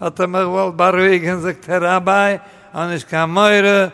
hat er mir wohl beruhigen, sagt der Rabbi, und ich kann meure,